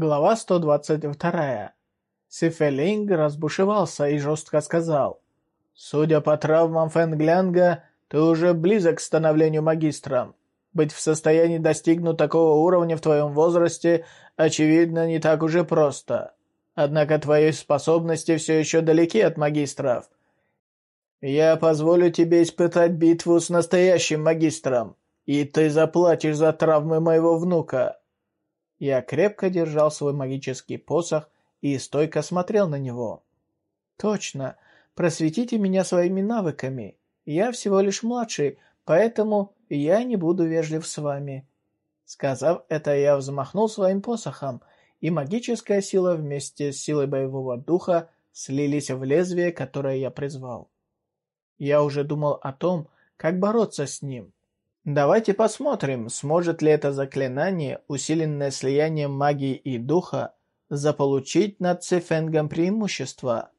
Глава 122. Сифелинг разбушевался и жестко сказал. «Судя по травмам Фэнглянга, ты уже близок к становлению магистром. Быть в состоянии достигнуть такого уровня в твоем возрасте, очевидно, не так уже просто. Однако твои способности все еще далеки от магистров. Я позволю тебе испытать битву с настоящим магистром, и ты заплатишь за травмы моего внука». Я крепко держал свой магический посох и стойко смотрел на него. «Точно. Просветите меня своими навыками. Я всего лишь младший, поэтому я не буду вежлив с вами». Сказав это, я взмахнул своим посохом, и магическая сила вместе с силой боевого духа слились в лезвие, которое я призвал. Я уже думал о том, как бороться с ним, Давайте посмотрим, сможет ли это заклинание, усиленное слиянием магии и духа, заполучить над Цифенгом преимущество.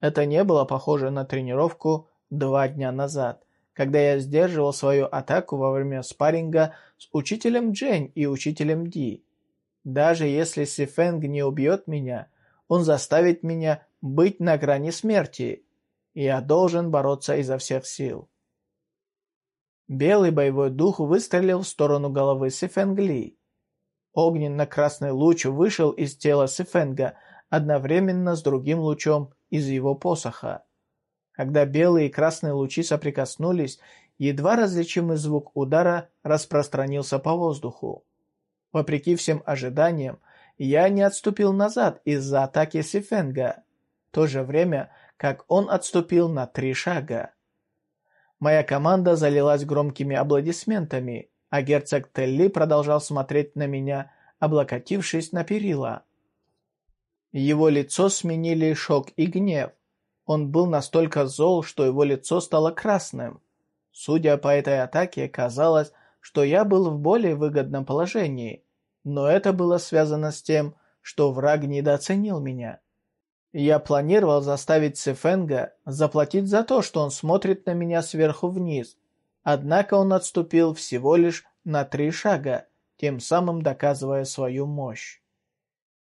Это не было похоже на тренировку два дня назад, когда я сдерживал свою атаку во время спарринга с учителем Джень и учителем Ди. Даже если Сифенг не убьет меня, он заставит меня быть на грани смерти. Я должен бороться изо всех сил. Белый боевой дух выстрелил в сторону головы Сифенгли. Огненно-красный луч вышел из тела Сифенга одновременно с другим лучом из его посоха. Когда белые и красные лучи соприкоснулись, едва различимый звук удара распространился по воздуху. Вопреки всем ожиданиям, я не отступил назад из-за атаки Сифенга, в то же время, как он отступил на три шага. Моя команда залилась громкими аплодисментами, а герцог Телли продолжал смотреть на меня, облокотившись на перила. Его лицо сменили шок и гнев. Он был настолько зол, что его лицо стало красным. Судя по этой атаке, казалось, что я был в более выгодном положении, но это было связано с тем, что враг недооценил меня. Я планировал заставить Сефенга заплатить за то, что он смотрит на меня сверху вниз. Однако он отступил всего лишь на три шага, тем самым доказывая свою мощь.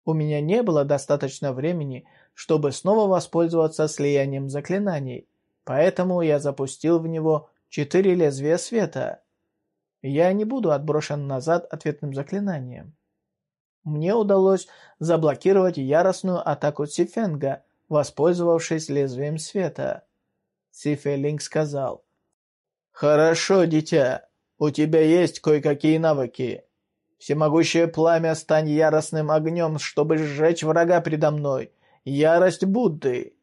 У меня не было достаточно времени, чтобы снова воспользоваться слиянием заклинаний, поэтому я запустил в него четыре лезвия света. Я не буду отброшен назад ответным заклинанием. Мне удалось заблокировать яростную атаку Сифенга, воспользовавшись лезвием света. Сифелинг сказал. «Хорошо, дитя. У тебя есть кое-какие навыки. Всемогущее пламя, стань яростным огнем, чтобы сжечь врага предо мной. Ярость Будды».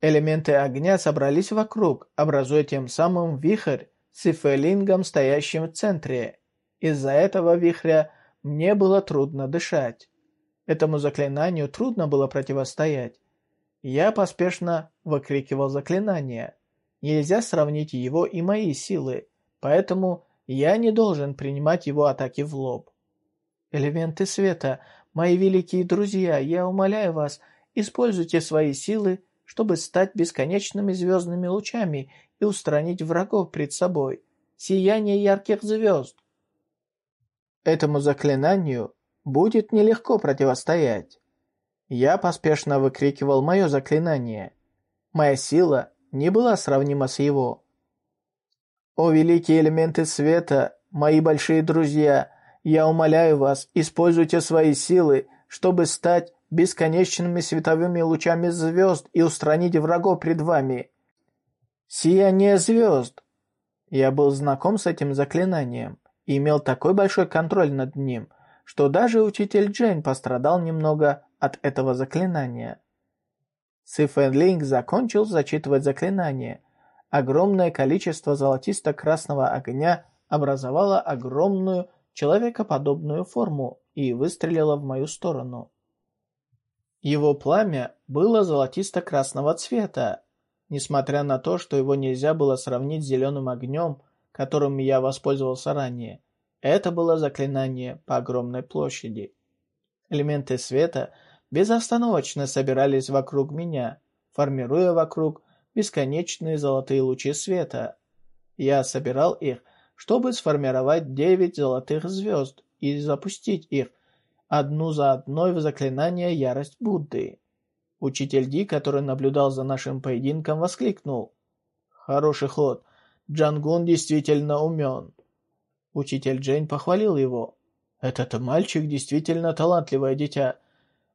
Элементы огня собрались вокруг, образуя тем самым вихрь с Сифелингом, стоящим в центре. Из-за этого вихря мне было трудно дышать. Этому заклинанию трудно было противостоять. Я поспешно выкрикивал заклинание. Нельзя сравнить его и мои силы, поэтому я не должен принимать его атаки в лоб. Элементы света, мои великие друзья, я умоляю вас, используйте свои силы, чтобы стать бесконечными звездными лучами и устранить врагов пред собой. Сияние ярких звезд. Этому заклинанию будет нелегко противостоять. Я поспешно выкрикивал мое заклинание. Моя сила не была сравнима с его. «О великие элементы света, мои большие друзья, я умоляю вас, используйте свои силы, чтобы стать бесконечными световыми лучами звезд и устранить врагов пред вами. Сияние звезд!» Я был знаком с этим заклинанием и имел такой большой контроль над ним, что даже учитель Джейн пострадал немного от этого заклинания. Сифэнлинг закончил зачитывать заклинание. Огромное количество золотисто-красного огня образовало огромную человекоподобную форму и выстрелило в мою сторону. Его пламя было золотисто-красного цвета. Несмотря на то, что его нельзя было сравнить с зеленым огнем, которым я воспользовался ранее. Это было заклинание по огромной площади. Элементы света безостановочно собирались вокруг меня, формируя вокруг бесконечные золотые лучи света. Я собирал их, чтобы сформировать девять золотых звезд и запустить их, одну за одной в заклинание «Ярость Будды». Учитель Ди, который наблюдал за нашим поединком, воскликнул. «Хороший ход. Джангун действительно умен». Учитель Джейн похвалил его. «Этот мальчик действительно талантливое дитя.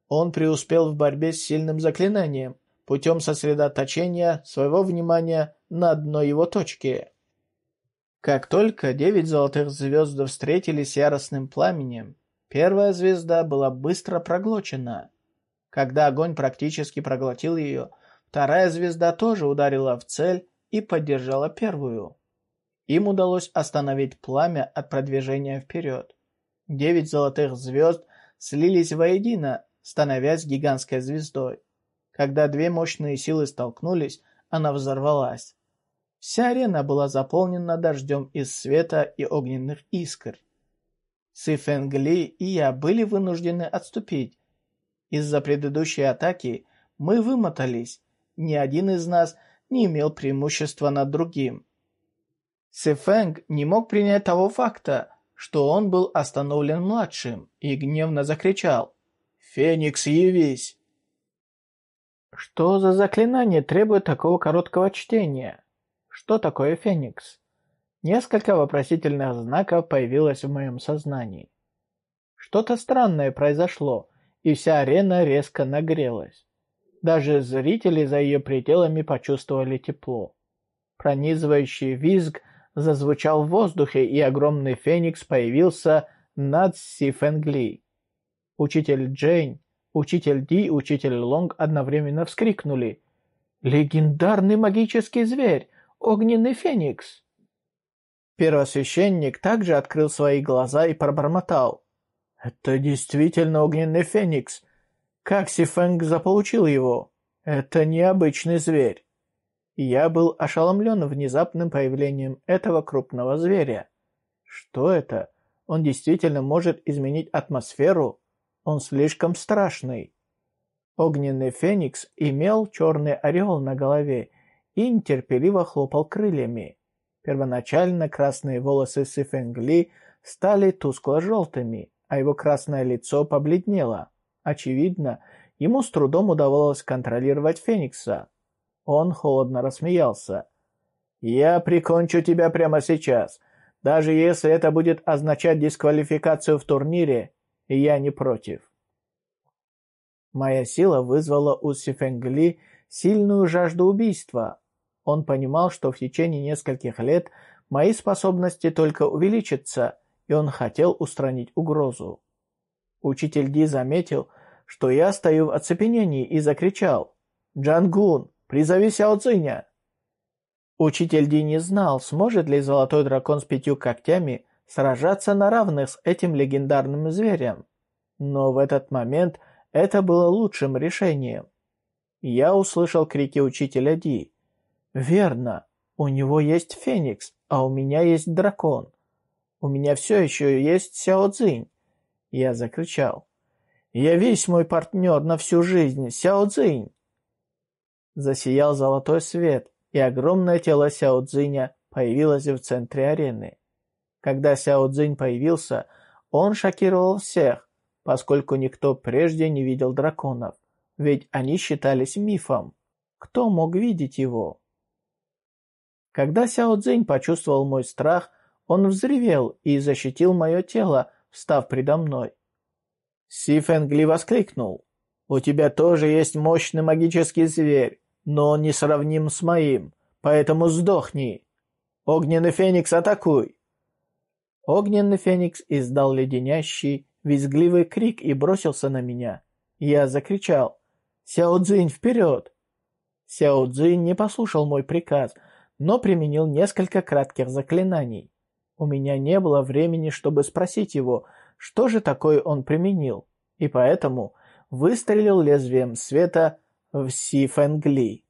Он преуспел в борьбе с сильным заклинанием путем сосредоточения своего внимания на одной его точке». Как только девять золотых звезд встретились яростным пламенем, первая звезда была быстро проглочена. Когда огонь практически проглотил ее, вторая звезда тоже ударила в цель и поддержала первую. Им удалось остановить пламя от продвижения вперед. Девять золотых звезд слились воедино, становясь гигантской звездой. Когда две мощные силы столкнулись, она взорвалась. Вся арена была заполнена дождем из света и огненных искр. Си Фэнгли и я были вынуждены отступить. Из-за предыдущей атаки мы вымотались. Ни один из нас не имел преимущества над другим. Си Фэнг не мог принять того факта, что он был остановлен младшим, и гневно закричал «Феникс, явись!». Что за заклинание требует такого короткого чтения? Что такое Феникс? Несколько вопросительных знаков появилось в моем сознании. Что-то странное произошло, и вся арена резко нагрелась. Даже зрители за ее пределами почувствовали тепло. Пронизывающий визг зазвучал в воздухе, и огромный феникс появился над Сифенгли. Учитель Джейн, учитель Ди учитель Лонг одновременно вскрикнули. «Легендарный магический зверь! огненный феникс!» Первосвященник также открыл свои глаза и пробормотал. «Это действительно огненный феникс. Как Сифэнг заполучил его? Это необычный зверь». Я был ошеломлен внезапным появлением этого крупного зверя. Что это? Он действительно может изменить атмосферу? Он слишком страшный. Огненный феникс имел черный ореол на голове и нетерпеливо хлопал крыльями. Первоначально красные волосы Сифенгли стали тускло-желтыми, а его красное лицо побледнело. Очевидно, ему с трудом удавалось контролировать Феникса. Он холодно рассмеялся. «Я прикончу тебя прямо сейчас. Даже если это будет означать дисквалификацию в турнире, я не против». Моя сила вызвала у Сифенгли сильную жажду убийства, он понимал, что в течение нескольких лет мои способности только увеличатся, и он хотел устранить угрозу. Учитель Ди заметил, что я стою в оцепенении и закричал «Джангун, призови Сяо Цзиня!» Учитель Ди не знал, сможет ли золотой дракон с пятью когтями сражаться на равных с этим легендарным зверем. Но в этот момент это было лучшим решением. Я услышал крики учителя Ди. «Верно. У него есть Феникс, а у меня есть дракон. У меня все еще есть Сяо Цзинь». Я закричал. «Я весь мой партнер на всю жизнь, Сяо Цзинь!» Засиял золотой свет, и огромное тело Сяо Цзиня появилось в центре арены. Когда Сяо Цзинь появился, он шокировал всех, поскольку никто прежде не видел драконов, ведь они считались мифом. Кто мог видеть его? Когда Сяо Цзинь почувствовал мой страх, он взревел и защитил мое тело, встав предо мной. Си Фэнгли воскликнул. «У тебя тоже есть мощный магический зверь, но он не сравним с моим, поэтому сдохни. Огненный Феникс, атакуй!» Огненный Феникс издал леденящий, визгливый крик и бросился на меня. Я закричал «Сяо Цзинь, вперед!» Сяо Цзинь не послушал мой приказ – но применил несколько кратких заклинаний. У меня не было времени, чтобы спросить его, что же такое он применил, и поэтому выстрелил лезвием света в Си Фэнгли.